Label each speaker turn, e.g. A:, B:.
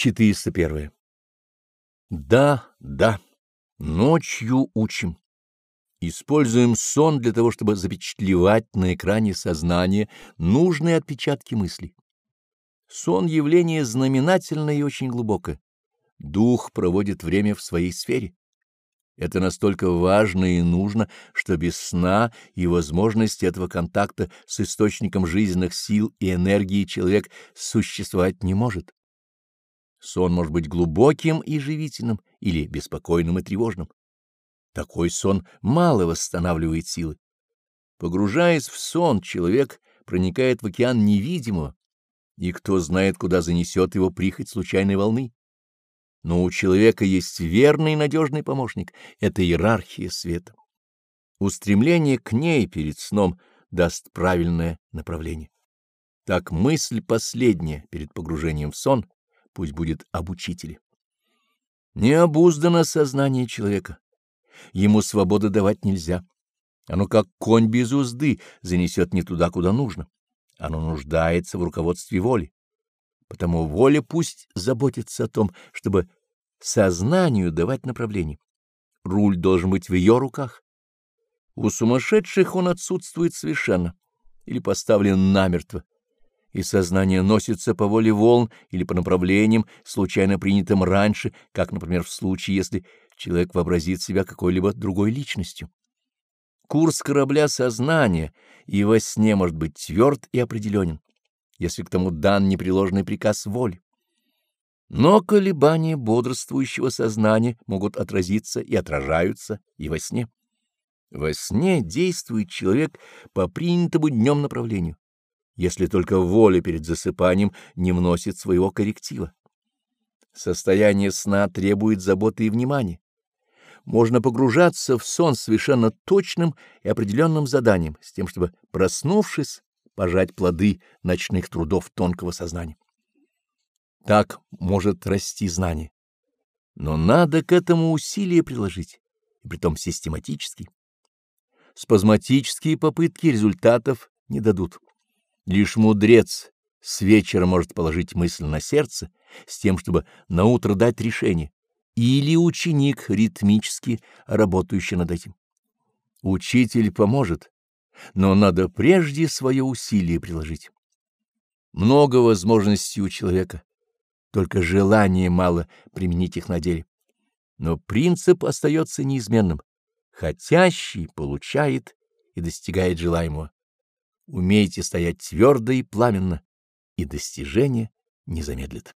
A: 401. Да, да, ночью учим. Используем сон для того, чтобы запечатлевать на экране сознания нужные отпечатки мыслей. Сон — явление знаменательное и очень глубокое. Дух проводит время в своей сфере. Это настолько важно и нужно, что без сна и возможности этого контакта с источником жизненных сил и энергии человек существовать не может. Сон может быть глубоким и живительным или беспокойным и тревожным. Такой сон мало восстанавливает силы. Погружаясь в сон, человек проникает в океан невидимого, и кто знает, куда занесет его прихоть случайной волны. Но у человека есть верный и надежный помощник — это иерархия света. Устремление к ней перед сном даст правильное направление. Так мысль последняя перед погружением в сон — пусть будет об учителе. Не обуздано сознание человека. Ему свободы давать нельзя. Оно, как конь без узды, занесет не туда, куда нужно. Оно нуждается в руководстве воли. Потому воля пусть заботится о том, чтобы сознанию давать направление. Руль должен быть в ее руках. У сумасшедших он отсутствует совершенно или поставлен намертво и сознание носится по воле волн или по направлениям, случайно принятым раньше, как, например, в случае, если человек вообразит себя какой-либо другой личностью. Курс корабля сознания и во сне может быть тверд и определенен, если к тому дан непреложный приказ воли. Но колебания бодрствующего сознания могут отразиться и отражаются и во сне. Во сне действует человек по принятому днем направлению если только воля перед засыпанием не вносит своего корректива. Состояние сна требует заботы и внимания. Можно погружаться в сон совершенно точным и определенным заданием, с тем, чтобы, проснувшись, пожать плоды ночных трудов тонкого сознания. Так может расти знание. Но надо к этому усилия приложить, и притом систематически. Спазматические попытки результатов не дадут. Лишь мудрец с вечера может положить мысль на сердце с тем, чтобы наутро дать решение, или ученик, ритмически работающий над этим. Учитель поможет, но надо прежде свое усилие приложить. Много возможностей у человека, только желания мало применить их на деле. Но принцип остается неизменным. Хотящий получает и достигает желаемого умейте стоять твердо и пламенно, и достижение не замедлит.